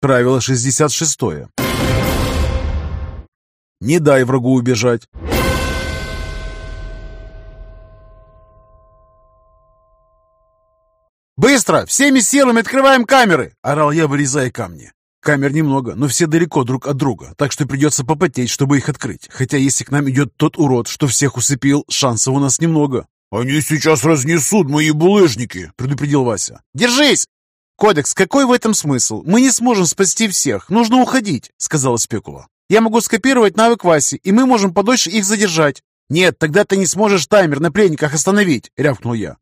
Правило 66. Не дай врагу убежать. «Быстро! Всеми силами открываем камеры!» – орал я, вырезая камни. Камер немного, но все далеко друг от друга, так что придется попотеть, чтобы их открыть. Хотя если к нам идет тот урод, что всех усыпил, шансов у нас немного. «Они сейчас разнесут мои булыжники!» – предупредил Вася. «Держись!» «Кодекс, какой в этом смысл? Мы не сможем спасти всех. Нужно уходить», — сказала Спекула. «Я могу скопировать навык Васи, и мы можем подольше их задержать». «Нет, тогда ты не сможешь таймер на пленниках остановить», — рявкнул я.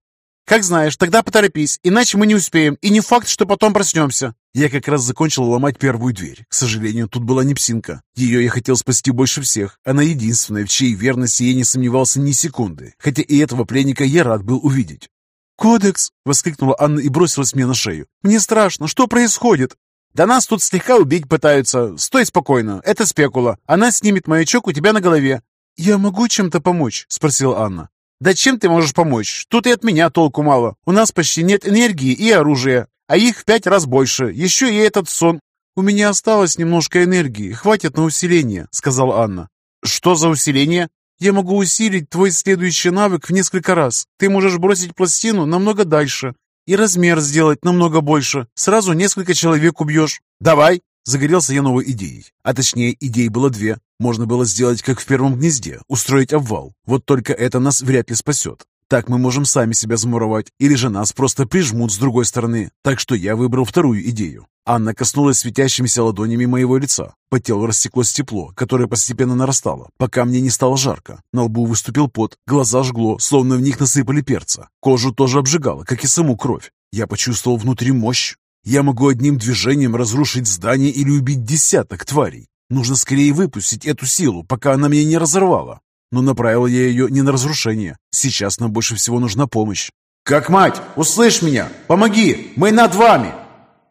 «Как знаешь, тогда поторопись, иначе мы не успеем, и не факт, что потом проснемся». Я как раз закончил ломать первую дверь. К сожалению, тут была не псинка. Ее я хотел спасти больше всех. Она единственная, в чьей верности я не сомневался ни секунды, хотя и этого пленника я рад был увидеть. «Кодекс!» — воскликнула Анна и бросилась мне на шею. «Мне страшно! Что происходит?» «Да нас тут слегка убить пытаются. Стой спокойно. Это спекула. Она снимет маячок у тебя на голове». «Я могу чем-то помочь?» — спросила Анна. «Да чем ты можешь помочь? Тут и от меня толку мало. У нас почти нет энергии и оружия, а их в пять раз больше. Еще и этот сон». «У меня осталось немножко энергии. Хватит на усиление», — сказала Анна. «Что за усиление?» Я могу усилить твой следующий навык в несколько раз. Ты можешь бросить пластину намного дальше и размер сделать намного больше. Сразу несколько человек убьешь. Давай!» Загорелся я новой идеей. А точнее, идей было две. Можно было сделать, как в первом гнезде, устроить обвал. Вот только это нас вряд ли спасет. Так мы можем сами себя замуровать, или же нас просто прижмут с другой стороны. Так что я выбрал вторую идею. Анна коснулась светящимися ладонями моего лица. По телу растеклось тепло, которое постепенно нарастало, пока мне не стало жарко. На лбу выступил пот, глаза жгло, словно в них насыпали перца. Кожу тоже обжигало, как и саму кровь. Я почувствовал внутри мощь. Я могу одним движением разрушить здание или убить десяток тварей. Нужно скорее выпустить эту силу, пока она меня не разорвала. Но направил я ее не на разрушение. Сейчас нам больше всего нужна помощь. «Как мать! Услышь меня! Помоги! Мы над вами!»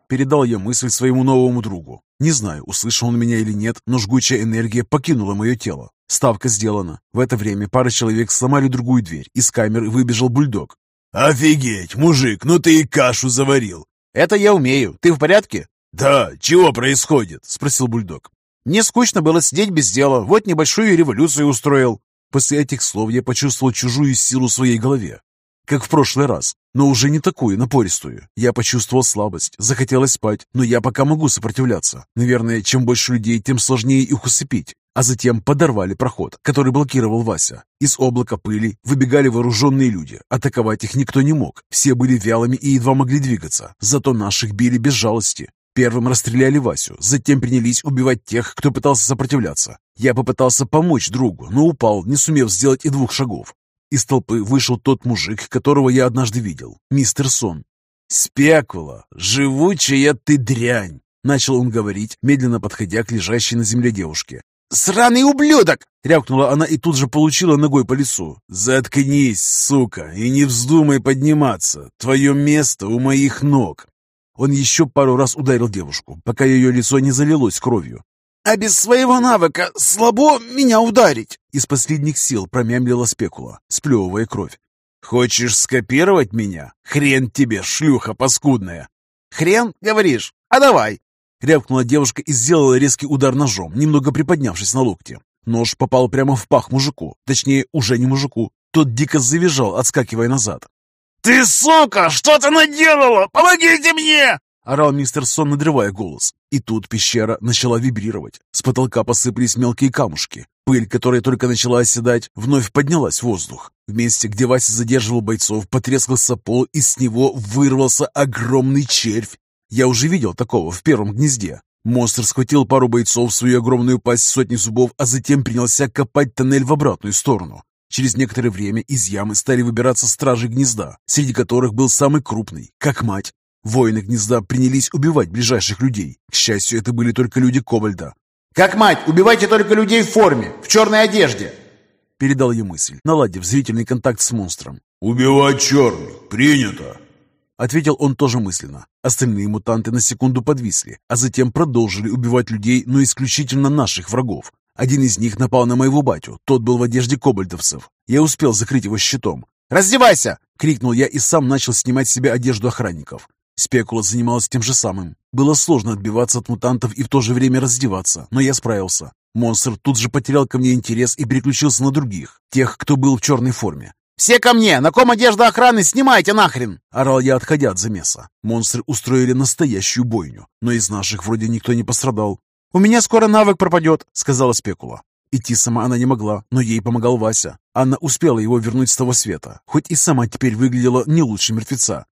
Передал я мысль своему новому другу. Не знаю, услышал он меня или нет, но жгучая энергия покинула мое тело. Ставка сделана. В это время пара человек сломали другую дверь. Из камеры выбежал бульдог. «Офигеть, мужик, ну ты и кашу заварил!» «Это я умею. Ты в порядке?» «Да, чего происходит?» — спросил бульдог. «Мне скучно было сидеть без дела. Вот небольшую революцию устроил». После этих слов я почувствовал чужую силу в своей голове как в прошлый раз, но уже не такую напористую. Я почувствовал слабость, захотелось спать, но я пока могу сопротивляться. Наверное, чем больше людей, тем сложнее их усыпить. А затем подорвали проход, который блокировал Вася. Из облака пыли выбегали вооруженные люди. Атаковать их никто не мог. Все были вялыми и едва могли двигаться. Зато наших били без жалости. Первым расстреляли Васю, затем принялись убивать тех, кто пытался сопротивляться. Я попытался помочь другу, но упал, не сумев сделать и двух шагов. Из толпы вышел тот мужик, которого я однажды видел, мистер Сон. «Спекула, живучая ты дрянь!» Начал он говорить, медленно подходя к лежащей на земле девушке. «Сраный ублюдок!» — рявкнула она и тут же получила ногой по лицу. «Заткнись, сука, и не вздумай подниматься. Твое место у моих ног!» Он еще пару раз ударил девушку, пока ее лицо не залилось кровью. «А без своего навыка слабо меня ударить!» Из последних сил промямлила спекула, сплевывая кровь. «Хочешь скопировать меня? Хрен тебе, шлюха паскудная!» «Хрен, говоришь? А давай!» Рявкнула девушка и сделала резкий удар ножом, немного приподнявшись на локте. Нож попал прямо в пах мужику, точнее, уже не мужику. Тот дико завизжал, отскакивая назад. «Ты, сука, что ты наделала? Помогите мне!» Орал мистер Сон, надрывая голос. И тут пещера начала вибрировать. С потолка посыпались мелкие камушки. Пыль, которая только начала оседать, вновь поднялась в воздух. В месте, где Вася задерживал бойцов, потрескался пол, и с него вырвался огромный червь. Я уже видел такого в первом гнезде. Монстр схватил пару бойцов в свою огромную пасть сотни зубов, а затем принялся копать тоннель в обратную сторону. Через некоторое время из ямы стали выбираться стражи гнезда, среди которых был самый крупный, как мать. Воины гнезда принялись убивать ближайших людей. К счастью, это были только люди Ковальда. «Как мать, убивайте только людей в форме, в черной одежде!» Передал я мысль, наладив зрительный контакт с монстром. «Убивать черных! Принято!» Ответил он тоже мысленно. Остальные мутанты на секунду подвисли, а затем продолжили убивать людей, но исключительно наших врагов. Один из них напал на моего батю, тот был в одежде кобальдовцев. Я успел закрыть его щитом. «Раздевайся!» — крикнул я и сам начал снимать с себя одежду охранников. Спекула занималась тем же самым. Было сложно отбиваться от мутантов и в то же время раздеваться, но я справился. Монстр тут же потерял ко мне интерес и переключился на других, тех, кто был в черной форме. «Все ко мне! На ком одежда охраны? Снимайте нахрен!» Орал я, отходя от замеса. Монстры устроили настоящую бойню, но из наших вроде никто не пострадал. «У меня скоро навык пропадет», — сказала Спекула. Идти сама она не могла, но ей помогал Вася. Анна успела его вернуть с того света, хоть и сама теперь выглядела не лучше мертвеца.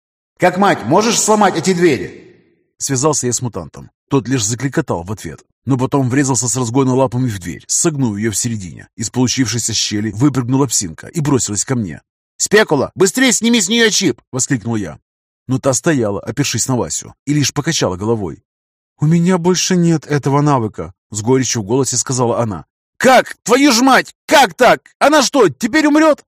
«Как мать, можешь сломать эти двери?» Связался я с мутантом. Тот лишь закликотал в ответ, но потом врезался с разгона лапами в дверь, согнув ее в середине. Из получившейся щели выпрыгнула псинка и бросилась ко мне. «Спекула, быстрее сними с нее чип!» — воскликнул я. Но та стояла, опершись на Васю, и лишь покачала головой. «У меня больше нет этого навыка», — с горечью в голосе сказала она. «Как? Твою ж мать! Как так? Она что, теперь умрет?»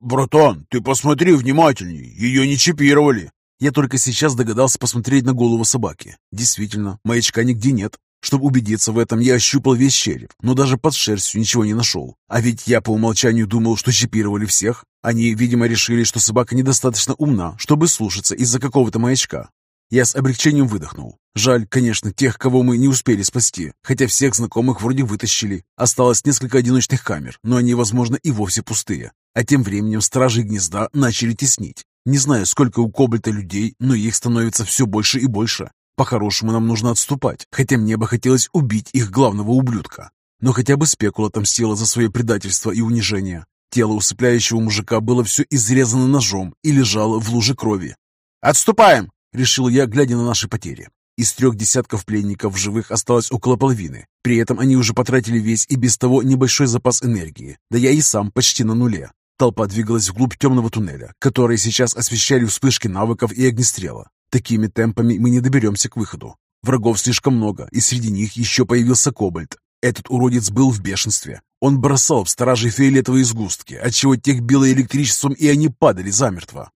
«Братан, ты посмотри внимательней, ее не чипировали!» Я только сейчас догадался посмотреть на голову собаки. Действительно, маячка нигде нет. Чтобы убедиться в этом, я ощупал весь череп, но даже под шерстью ничего не нашел. А ведь я по умолчанию думал, что чипировали всех. Они, видимо, решили, что собака недостаточно умна, чтобы слушаться из-за какого-то маячка. Я с облегчением выдохнул. Жаль, конечно, тех, кого мы не успели спасти, хотя всех знакомых вроде вытащили. Осталось несколько одиночных камер, но они, возможно, и вовсе пустые. А тем временем стражи гнезда начали теснить. Не знаю, сколько у Кобальта людей, но их становится все больше и больше. По-хорошему нам нужно отступать, хотя мне бы хотелось убить их главного ублюдка. Но хотя бы спекула отомстила за свое предательство и унижение. Тело усыпляющего мужика было все изрезано ножом и лежало в луже крови. «Отступаем!» — решил я, глядя на наши потери. Из трех десятков пленников живых осталось около половины. При этом они уже потратили весь и без того небольшой запас энергии. Да я и сам почти на нуле. Толпа двигалась вглубь темного туннеля, который сейчас освещали вспышки навыков и огнестрела. Такими темпами мы не доберемся к выходу. Врагов слишком много, и среди них еще появился Кобальт. Этот уродец был в бешенстве. Он бросал в сторожей фиолетовые сгустки, отчего тех било электричеством, и они падали замертво.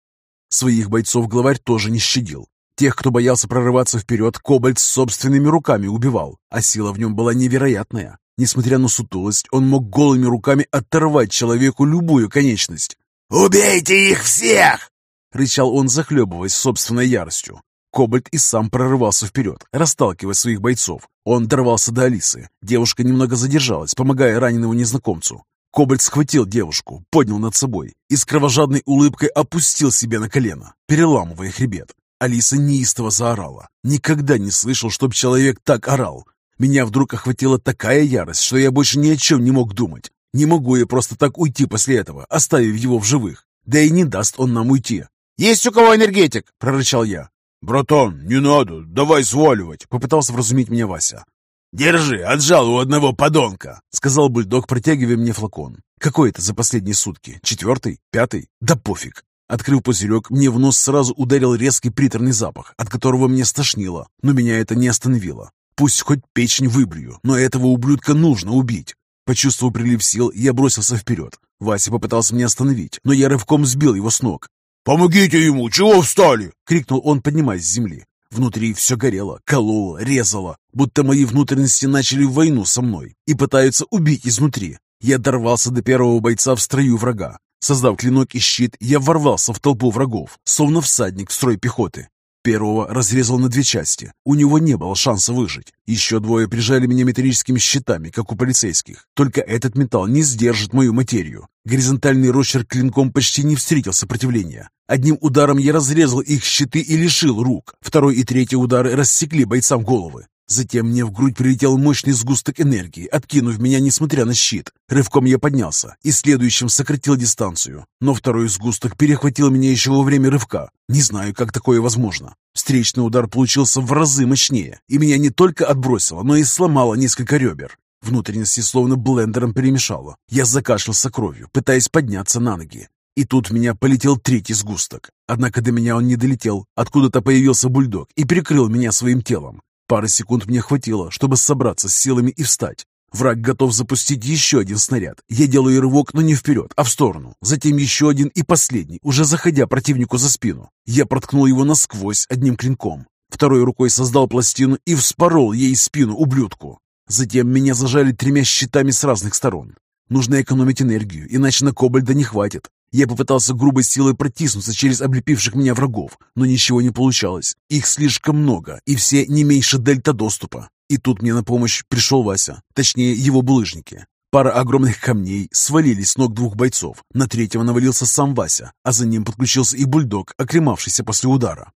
Своих бойцов главарь тоже не щадил. Тех, кто боялся прорываться вперед, Кобальт собственными руками убивал, а сила в нем была невероятная. Несмотря на сутулость, он мог голыми руками оторвать человеку любую конечность. «Убейте их всех!» — рычал он, захлебываясь собственной яростью. Кобальт и сам прорывался вперед, расталкивая своих бойцов. Он дорвался до Алисы. Девушка немного задержалась, помогая раненому незнакомцу. Кобальт схватил девушку, поднял над собой и с кровожадной улыбкой опустил себе на колено, переламывая хребет. Алиса неистово заорала. Никогда не слышал, чтоб человек так орал. Меня вдруг охватила такая ярость, что я больше ни о чем не мог думать. Не могу я просто так уйти после этого, оставив его в живых. Да и не даст он нам уйти. «Есть у кого энергетик?» – прорычал я. «Братан, не надо, давай сваливать!» – попытался вразумить меня Вася. «Держи, отжал у одного подонка!» — сказал бульдог, протягивая мне флакон. «Какой это за последние сутки? Четвертый? Пятый? Да пофиг!» Открыв пузырек, мне в нос сразу ударил резкий приторный запах, от которого мне стошнило, но меня это не остановило. Пусть хоть печень выбрью, но этого ублюдка нужно убить. Почувствовав прилив сил, я бросился вперед. Вася попытался меня остановить, но я рывком сбил его с ног. «Помогите ему! Чего встали?» — крикнул он, поднимаясь с земли. Внутри все горело, кололо, резало, будто мои внутренности начали войну со мной и пытаются убить изнутри. Я дорвался до первого бойца в строю врага. Создав клинок и щит, я ворвался в толпу врагов, словно всадник в строй пехоты. Первого разрезал на две части. У него не было шанса выжить. Еще двое прижали меня металлическими щитами, как у полицейских. Только этот металл не сдержит мою материю. Горизонтальный росчерк клинком почти не встретил сопротивления. Одним ударом я разрезал их щиты и лишил рук. Второй и третий удары рассекли бойцам головы. Затем мне в грудь прилетел мощный сгусток энергии, откинув меня, несмотря на щит. Рывком я поднялся и следующим сократил дистанцию. Но второй сгусток перехватил меня еще во время рывка. Не знаю, как такое возможно. Встречный удар получился в разы мощнее, и меня не только отбросило, но и сломало несколько ребер. Внутренности словно блендером перемешало. Я закашлялся кровью, пытаясь подняться на ноги. И тут в меня полетел третий сгусток. Однако до меня он не долетел. Откуда-то появился бульдог и перекрыл меня своим телом. Пары секунд мне хватило, чтобы собраться с силами и встать. Враг готов запустить еще один снаряд. Я делаю рывок, но не вперед, а в сторону. Затем еще один и последний, уже заходя противнику за спину. Я проткнул его насквозь одним клинком. Второй рукой создал пластину и вспорол ей спину ублюдку. Затем меня зажали тремя щитами с разных сторон. Нужно экономить энергию, иначе на кобальда не хватит. Я попытался грубой силой протиснуться через облепивших меня врагов, но ничего не получалось. Их слишком много, и все не меньше дельта доступа. И тут мне на помощь пришел Вася, точнее его булыжники. Пара огромных камней свалились с ног двух бойцов. На третьего навалился сам Вася, а за ним подключился и бульдог, окремавшийся после удара.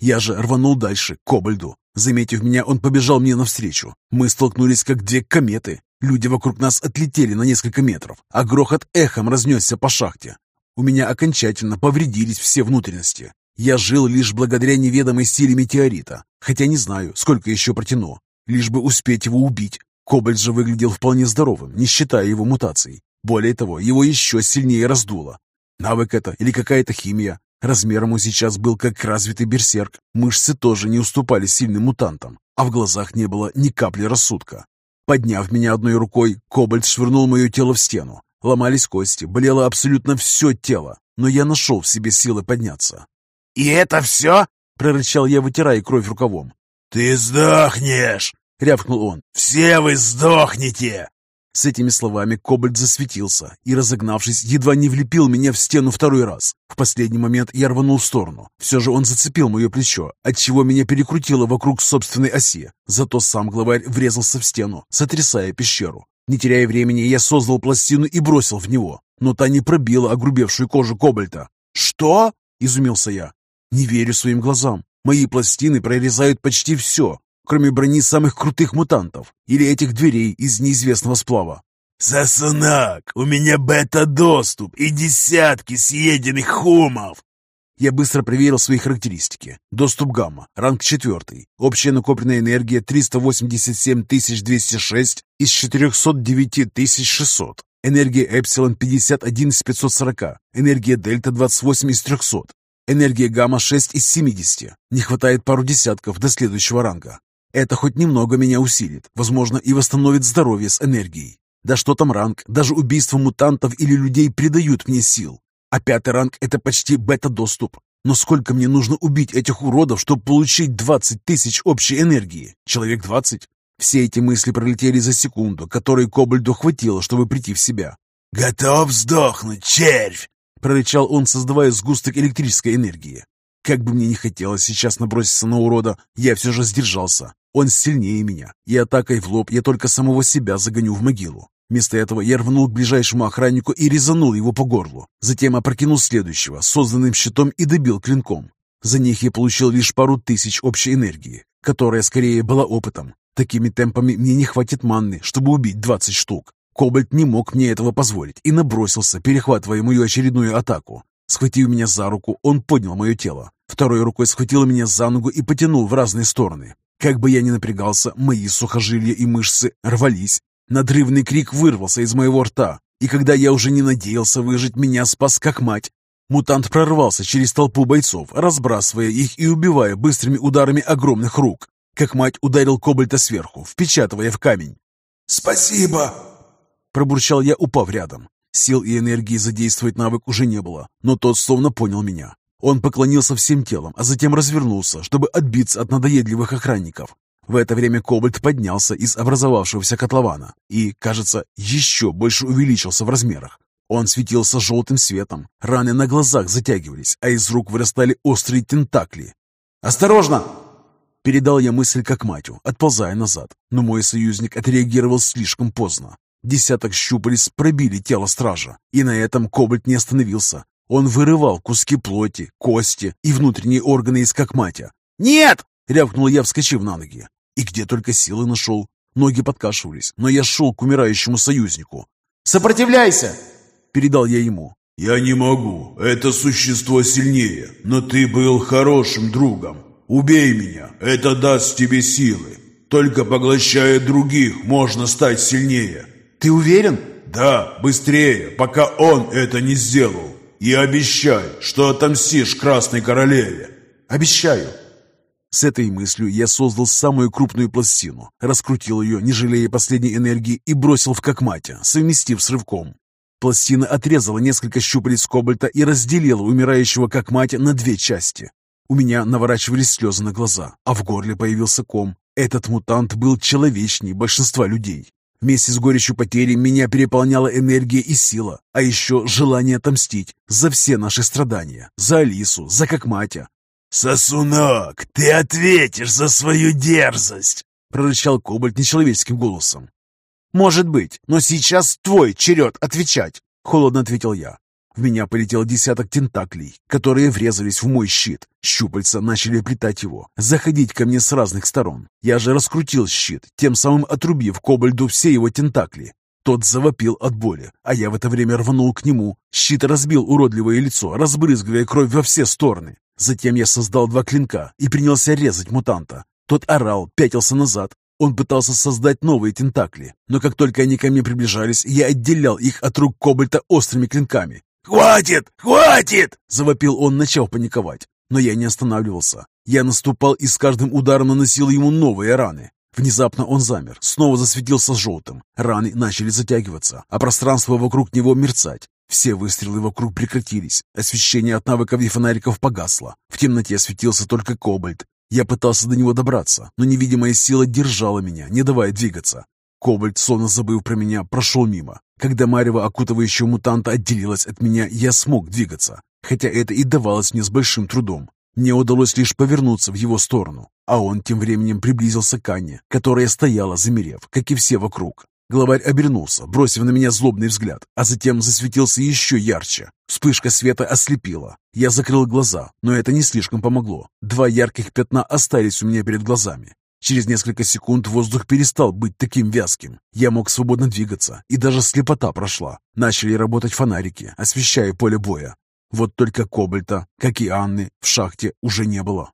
Я же рванул дальше, к Кобальду. Заметив меня, он побежал мне навстречу. Мы столкнулись, как две кометы. Люди вокруг нас отлетели на несколько метров, а грохот эхом разнесся по шахте. У меня окончательно повредились все внутренности. Я жил лишь благодаря неведомой силе метеорита, хотя не знаю, сколько еще протяну, лишь бы успеть его убить. Кобальт же выглядел вполне здоровым, не считая его мутаций. Более того, его еще сильнее раздуло. Навык это или какая-то химия. Размером он сейчас был как развитый берсерк. Мышцы тоже не уступали сильным мутантам, а в глазах не было ни капли рассудка. Подняв меня одной рукой, Кобальт швырнул мое тело в стену. Ломались кости, болело абсолютно все тело, но я нашел в себе силы подняться. «И это все?» — прорычал я, вытирая кровь рукавом. «Ты сдохнешь!» — рявкнул он. «Все вы сдохнете!» С этими словами Кобальт засветился и, разогнавшись, едва не влепил меня в стену второй раз. В последний момент я рванул в сторону. Все же он зацепил мое плечо, отчего меня перекрутило вокруг собственной оси. Зато сам главарь врезался в стену, сотрясая пещеру. Не теряя времени, я создал пластину и бросил в него, но та не пробила огрубевшую кожу Кобальта. «Что?» – изумился я. «Не верю своим глазам. Мои пластины прорезают почти все, кроме брони самых крутых мутантов или этих дверей из неизвестного сплава. «Сосунок, у меня бета-доступ и десятки съеденных хумов!» Я быстро проверил свои характеристики. Доступ гамма, ранг 4, общая накопленная энергия 387 206 из 409 600, энергия эпсилон 51 из 540, энергия дельта 28 из 300, энергия гамма 6 из 70. Не хватает пару десятков до следующего ранга. Это хоть немного меня усилит, возможно, и восстановит здоровье с энергией. Да что там ранг, даже убийство мутантов или людей придают мне сил. А пятый ранг – это почти бета-доступ. Но сколько мне нужно убить этих уродов, чтобы получить 20 тысяч общей энергии? Человек 20? Все эти мысли пролетели за секунду, которой Кобальду хватило, чтобы прийти в себя. «Готов сдохнуть, червь!» – прорычал он, создавая сгусток электрической энергии. Как бы мне не хотелось сейчас наброситься на урода, я все же сдержался. Он сильнее меня, и атакой в лоб я только самого себя загоню в могилу. Вместо этого я рванул к ближайшему охраннику и резанул его по горлу. Затем опрокинул следующего, созданным щитом, и добил клинком. За них я получил лишь пару тысяч общей энергии, которая скорее была опытом. Такими темпами мне не хватит манны, чтобы убить 20 штук. Кобальт не мог мне этого позволить и набросился, перехватывая мою очередную атаку. Схватив меня за руку, он поднял мое тело. Второй рукой схватил меня за ногу и потянул в разные стороны. Как бы я ни напрягался, мои сухожилия и мышцы рвались. Надрывный крик вырвался из моего рта, и когда я уже не надеялся выжить, меня спас как мать. Мутант прорвался через толпу бойцов, разбрасывая их и убивая быстрыми ударами огромных рук. Как мать ударил Кобальта сверху, впечатывая в камень. «Спасибо!» Пробурчал я, упав рядом. Сил и энергии задействовать навык уже не было, но тот словно понял меня. Он поклонился всем телом, а затем развернулся, чтобы отбиться от надоедливых охранников. В это время Кобальт поднялся из образовавшегося котлована и, кажется, еще больше увеличился в размерах. Он светился желтым светом, раны на глазах затягивались, а из рук вырастали острые тентакли. «Осторожно!» Передал я мысль как матю, отползая назад, но мой союзник отреагировал слишком поздно. Десяток щупалец пробили тело стража, и на этом Кобальт не остановился. Он вырывал куски плоти, кости и внутренние органы из кокматя. «Нет!» — рявкнул я, вскочив на ноги. И где только силы нашел. Ноги подкашивались, но я шел к умирающему союзнику. «Сопротивляйся!» — передал я ему. «Я не могу. Это существо сильнее. Но ты был хорошим другом. Убей меня. Это даст тебе силы. Только поглощая других, можно стать сильнее». «Ты уверен?» «Да, быстрее, пока он это не сделал». И обещай, что отомстишь Красной Королеве. Обещаю. С этой мыслью я создал самую крупную пластину, раскрутил ее, не жалея последней энергии, и бросил в Кокматя, совместив с рывком. Пластина отрезала несколько щупалец кобальта и разделила умирающего Кокматя на две части. У меня наворачивались слезы на глаза, а в горле появился ком. Этот мутант был человечней большинства людей. Вместе с горечью потери меня переполняла энергия и сила, а еще желание отомстить за все наши страдания, за Алису, за как матя. «Сосунок, ты ответишь за свою дерзость!» прорычал Кобальт нечеловеческим голосом. «Может быть, но сейчас твой черед отвечать», — холодно ответил я. В меня полетел десяток тентаклей, которые врезались в мой щит. Щупальца начали плетать его, заходить ко мне с разных сторон. Я же раскрутил щит, тем самым отрубив кобальду все его тентакли. Тот завопил от боли, а я в это время рванул к нему. Щит разбил уродливое лицо, разбрызгивая кровь во все стороны. Затем я создал два клинка и принялся резать мутанта. Тот орал, пятился назад. Он пытался создать новые тентакли, но как только они ко мне приближались, я отделял их от рук кобальта острыми клинками. «Хватит! Хватит!» — завопил он, начав паниковать. Но я не останавливался. Я наступал и с каждым ударом наносил ему новые раны. Внезапно он замер, снова засветился желтым. Раны начали затягиваться, а пространство вокруг него мерцать. Все выстрелы вокруг прекратились. Освещение от навыков и фонариков погасло. В темноте светился только кобальт. Я пытался до него добраться, но невидимая сила держала меня, не давая двигаться. Кобальт, словно забыв про меня, прошел мимо. Когда марево окутывающего мутанта отделилась от меня, я смог двигаться, хотя это и давалось мне с большим трудом. Мне удалось лишь повернуться в его сторону, а он тем временем приблизился к Анне, которая стояла, замерев, как и все вокруг. Главарь обернулся, бросив на меня злобный взгляд, а затем засветился еще ярче. Вспышка света ослепила. Я закрыл глаза, но это не слишком помогло. Два ярких пятна остались у меня перед глазами. Через несколько секунд воздух перестал быть таким вязким. Я мог свободно двигаться, и даже слепота прошла. Начали работать фонарики, освещая поле боя. Вот только Кобальта, как и Анны, в шахте уже не было.